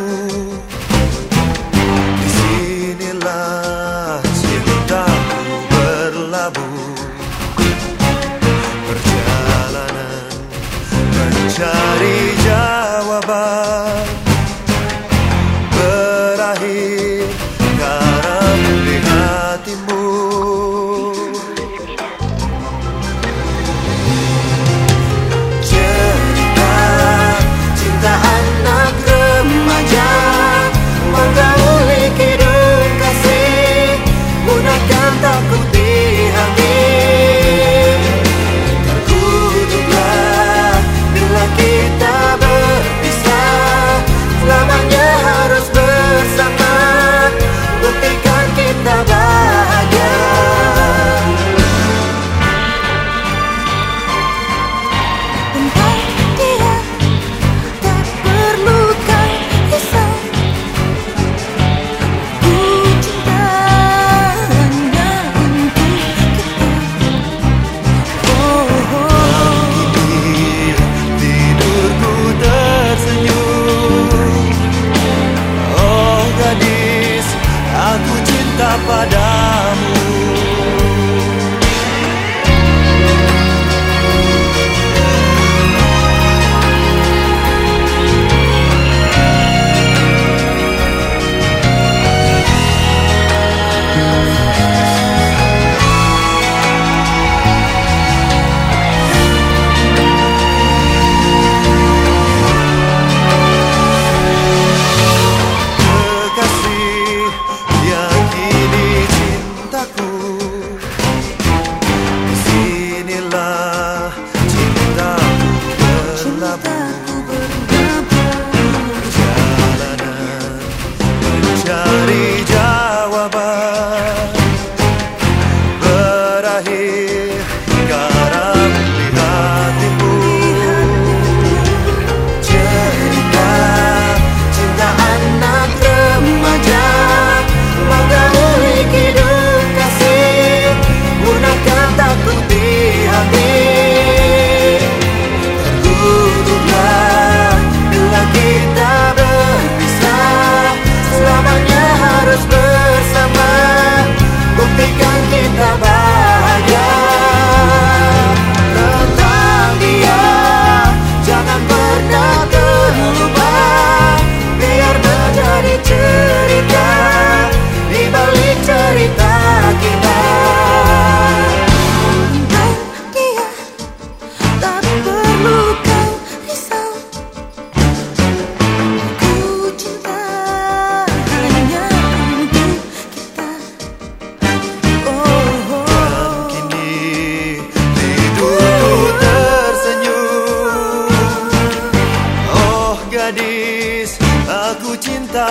Oh.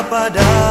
kepada